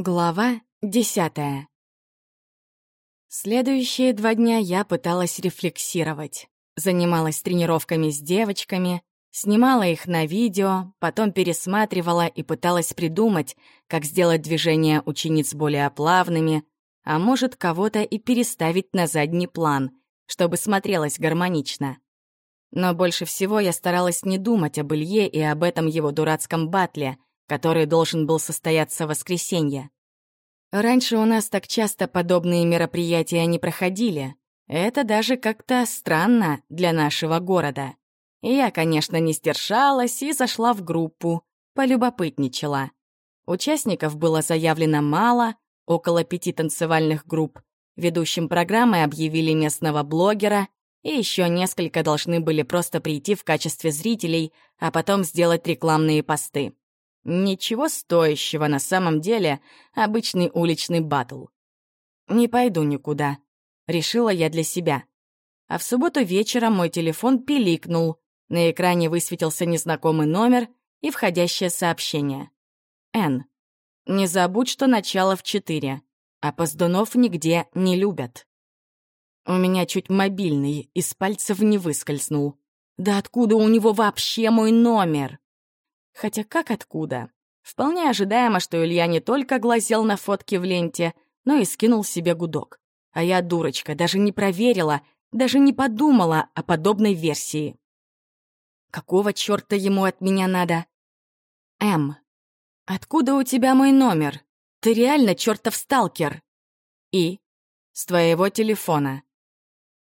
Глава десятая. Следующие два дня я пыталась рефлексировать. Занималась тренировками с девочками, снимала их на видео, потом пересматривала и пыталась придумать, как сделать движения учениц более плавными, а может, кого-то и переставить на задний план, чтобы смотрелось гармонично. Но больше всего я старалась не думать об Илье и об этом его дурацком батле — который должен был состояться в воскресенье. Раньше у нас так часто подобные мероприятия не проходили. Это даже как-то странно для нашего города. И я, конечно, не стершалась и зашла в группу, полюбопытничала. Участников было заявлено мало, около пяти танцевальных групп. Ведущим программы объявили местного блогера, и еще несколько должны были просто прийти в качестве зрителей, а потом сделать рекламные посты. Ничего стоящего на самом деле, обычный уличный батл. Не пойду никуда, решила я для себя. А в субботу вечером мой телефон пиликнул, на экране высветился незнакомый номер и входящее сообщение. Н. Не забудь, что начало в четыре, а поздунов нигде не любят. У меня чуть мобильный из пальцев не выскользнул. Да откуда у него вообще мой номер? Хотя как откуда? Вполне ожидаемо, что Илья не только глазел на фотки в ленте, но и скинул себе гудок. А я, дурочка, даже не проверила, даже не подумала о подобной версии. Какого чёрта ему от меня надо? М. Откуда у тебя мой номер? Ты реально чёртов сталкер. И. С твоего телефона.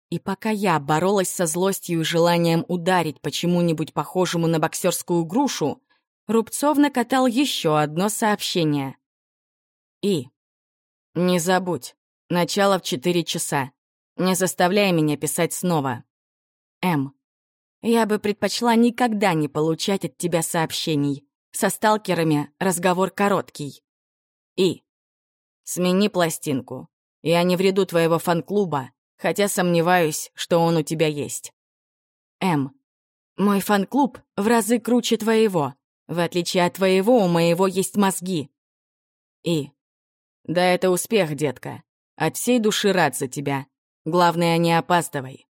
И пока я боролась со злостью и желанием ударить почему-нибудь похожему на боксерскую грушу, Рубцов накатал еще одно сообщение. И. Не забудь. Начало в четыре часа. Не заставляй меня писать снова. М. Я бы предпочла никогда не получать от тебя сообщений. Со сталкерами разговор короткий. И. Смени пластинку. Я не вреду твоего фан-клуба, хотя сомневаюсь, что он у тебя есть. М. Мой фан-клуб в разы круче твоего. В отличие от твоего, у моего есть мозги. И. Да, это успех, детка. От всей души рад за тебя. Главное, не опаздывай.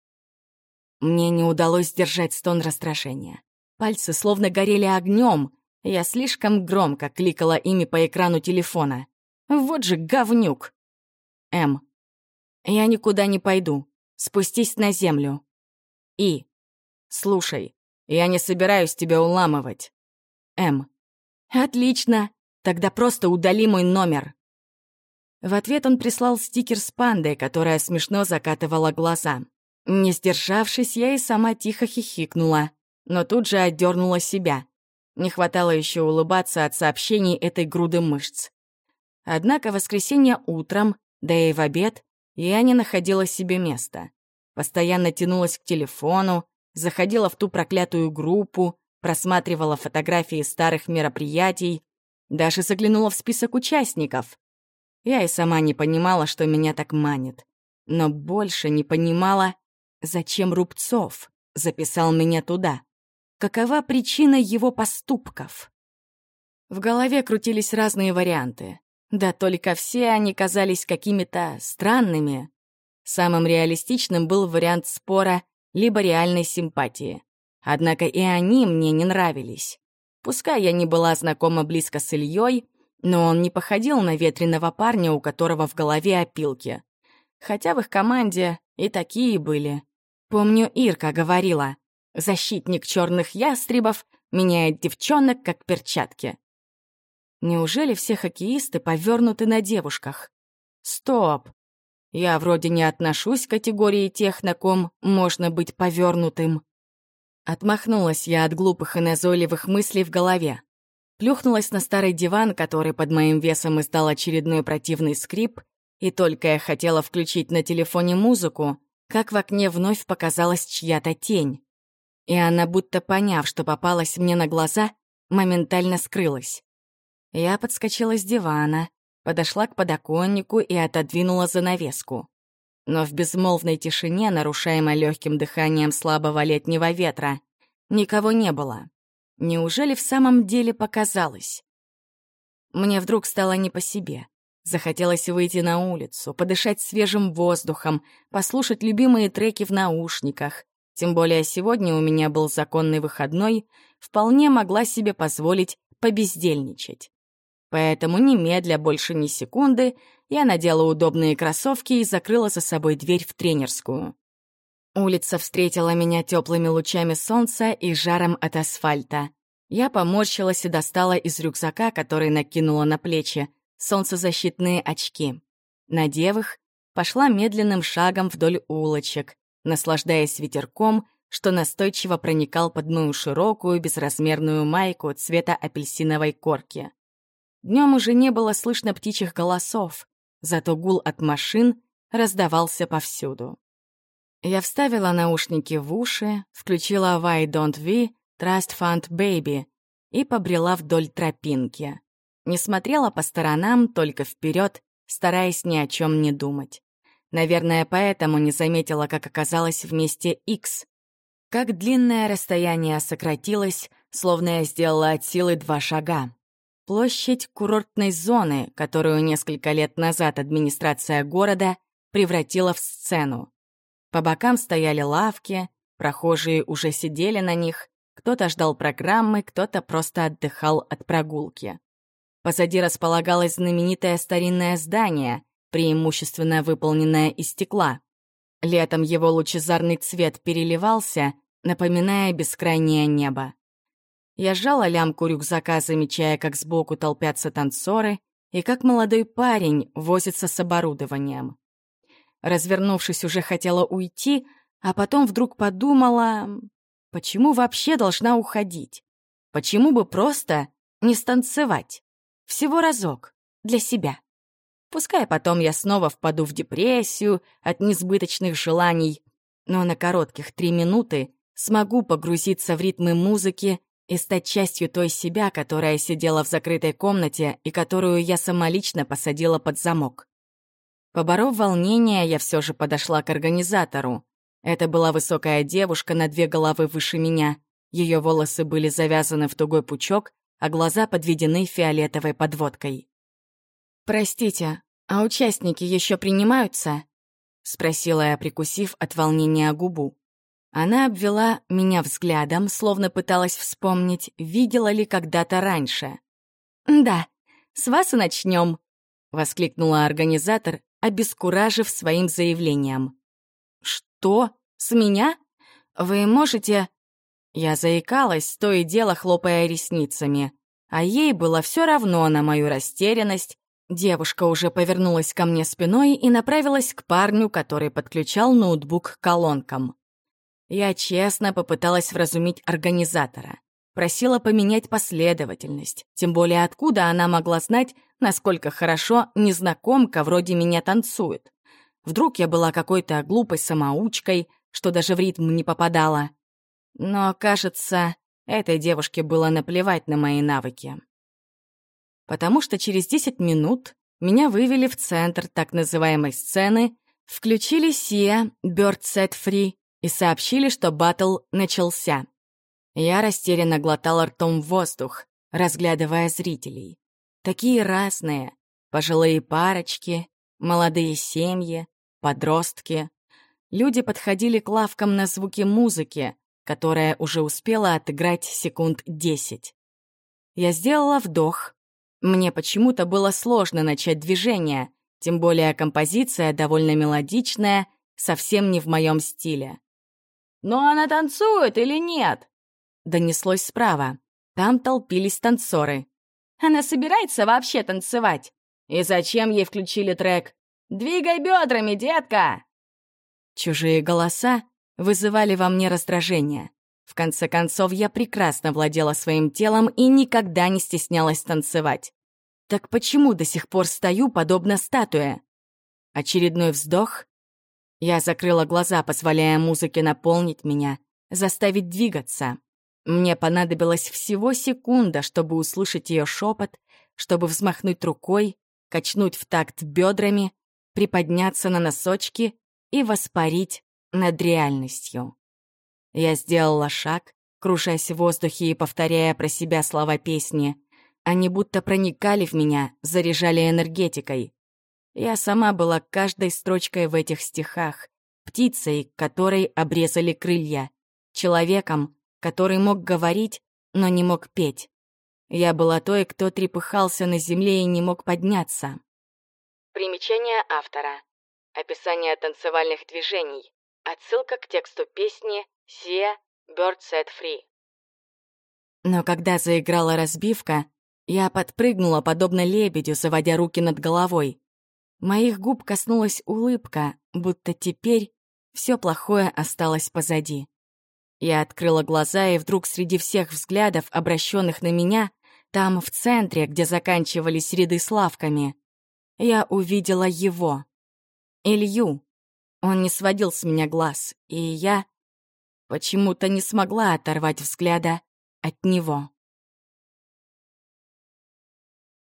Мне не удалось сдержать стон раздражения. Пальцы словно горели огнем. Я слишком громко кликала ими по экрану телефона. Вот же говнюк. М. Я никуда не пойду. Спустись на землю. И. Слушай, я не собираюсь тебя уламывать. М. «Отлично! Тогда просто удали мой номер!» В ответ он прислал стикер с пандой, которая смешно закатывала глаза. Не сдержавшись, я и сама тихо хихикнула, но тут же отдернула себя. Не хватало еще улыбаться от сообщений этой груды мышц. Однако воскресенье утром, да и в обед, я не находила себе места. Постоянно тянулась к телефону, заходила в ту проклятую группу, просматривала фотографии старых мероприятий, даже заглянула в список участников. Я и сама не понимала, что меня так манит. Но больше не понимала, зачем Рубцов записал меня туда. Какова причина его поступков? В голове крутились разные варианты. Да только все они казались какими-то странными. Самым реалистичным был вариант спора либо реальной симпатии. Однако и они мне не нравились. Пускай я не была знакома близко с Ильей, но он не походил на ветреного парня, у которого в голове опилки. Хотя в их команде и такие были. Помню, Ирка говорила, защитник черных ястребов меняет девчонок как перчатки. Неужели все хоккеисты повернуты на девушках? Стоп! Я вроде не отношусь к категории тех, на ком можно быть повернутым. Отмахнулась я от глупых и назойливых мыслей в голове. Плюхнулась на старый диван, который под моим весом издал очередной противный скрип, и только я хотела включить на телефоне музыку, как в окне вновь показалась чья-то тень. И она, будто поняв, что попалась мне на глаза, моментально скрылась. Я подскочила с дивана, подошла к подоконнику и отодвинула занавеску. Но в безмолвной тишине, нарушаемой легким дыханием слабого летнего ветра, никого не было. Неужели в самом деле показалось? Мне вдруг стало не по себе. Захотелось выйти на улицу, подышать свежим воздухом, послушать любимые треки в наушниках. Тем более сегодня у меня был законный выходной, вполне могла себе позволить побездельничать. Поэтому немедля, больше ни секунды, я надела удобные кроссовки и закрыла за собой дверь в тренерскую. Улица встретила меня теплыми лучами солнца и жаром от асфальта. Я поморщилась и достала из рюкзака, который накинула на плечи, солнцезащитные очки. Надев их, пошла медленным шагом вдоль улочек, наслаждаясь ветерком, что настойчиво проникал под мою широкую безразмерную майку цвета апельсиновой корки. Днем уже не было слышно птичьих голосов, зато гул от машин раздавался повсюду. Я вставила наушники в уши, включила «Why don't we?» Trust Fund Baby и побрела вдоль тропинки. Не смотрела по сторонам, только вперед, стараясь ни о чем не думать. Наверное, поэтому не заметила, как оказалась в месте X. Как длинное расстояние сократилось, словно я сделала от силы два шага. Площадь курортной зоны, которую несколько лет назад администрация города превратила в сцену. По бокам стояли лавки, прохожие уже сидели на них, кто-то ждал программы, кто-то просто отдыхал от прогулки. Позади располагалось знаменитое старинное здание, преимущественно выполненное из стекла. Летом его лучезарный цвет переливался, напоминая бескрайнее небо. Я сжала лямку рюкзака, замечая, как сбоку толпятся танцоры и как молодой парень возится с оборудованием. Развернувшись, уже хотела уйти, а потом вдруг подумала... Почему вообще должна уходить? Почему бы просто не станцевать? Всего разок. Для себя. Пускай потом я снова впаду в депрессию от несбыточных желаний, но на коротких три минуты смогу погрузиться в ритмы музыки и стать частью той себя, которая сидела в закрытой комнате и которую я самолично посадила под замок. Поборов волнение, я все же подошла к организатору. Это была высокая девушка на две головы выше меня. Ее волосы были завязаны в тугой пучок, а глаза подведены фиолетовой подводкой. «Простите, а участники еще принимаются?» — спросила я, прикусив от волнения губу. Она обвела меня взглядом, словно пыталась вспомнить, видела ли когда-то раньше. «Да, с вас и начнем», — воскликнула организатор, обескуражив своим заявлением. «Что? С меня? Вы можете...» Я заикалась, то и дело хлопая ресницами. А ей было все равно на мою растерянность. Девушка уже повернулась ко мне спиной и направилась к парню, который подключал ноутбук к колонкам. Я честно попыталась вразумить организатора. Просила поменять последовательность. Тем более откуда она могла знать, насколько хорошо незнакомка вроде меня танцует. Вдруг я была какой-то глупой самоучкой, что даже в ритм не попадала. Но, кажется, этой девушке было наплевать на мои навыки. Потому что через 10 минут меня вывели в центр так называемой сцены, включили Сия, Bird Set Free и сообщили, что батл начался. Я растерянно глотала ртом воздух, разглядывая зрителей. Такие разные. Пожилые парочки, молодые семьи, подростки. Люди подходили к лавкам на звуки музыки, которая уже успела отыграть секунд десять. Я сделала вдох. Мне почему-то было сложно начать движение, тем более композиция довольно мелодичная, совсем не в моем стиле. «Но она танцует или нет?» Донеслось справа. Там толпились танцоры. «Она собирается вообще танцевать? И зачем ей включили трек? Двигай бедрами, детка!» Чужие голоса вызывали во мне раздражение. В конце концов, я прекрасно владела своим телом и никогда не стеснялась танцевать. Так почему до сих пор стою, подобно статуе? Очередной вздох. Я закрыла глаза, позволяя музыке наполнить меня, заставить двигаться. Мне понадобилось всего секунда, чтобы услышать ее шепот, чтобы взмахнуть рукой, качнуть в такт бедрами приподняться на носочки и воспарить над реальностью. Я сделала шаг, кружась в воздухе и повторяя про себя слова песни. Они будто проникали в меня, заряжали энергетикой. Я сама была каждой строчкой в этих стихах, птицей, которой обрезали крылья, человеком, который мог говорить, но не мог петь. Я была той, кто трепыхался на земле и не мог подняться. Примечание автора. Описание танцевальных движений. Отсылка к тексту песни «Sia Bird Set Free». Но когда заиграла разбивка, я подпрыгнула, подобно лебедю, заводя руки над головой. Моих губ коснулась улыбка, будто теперь все плохое осталось позади. Я открыла глаза, и вдруг среди всех взглядов, обращенных на меня, там, в центре, где заканчивались ряды с лавками, я увидела его. Илью. Он не сводил с меня глаз, и я почему-то не смогла оторвать взгляда от него.